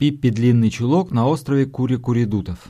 Пиппи Длинный Чулок на острове Кури-Куридутов.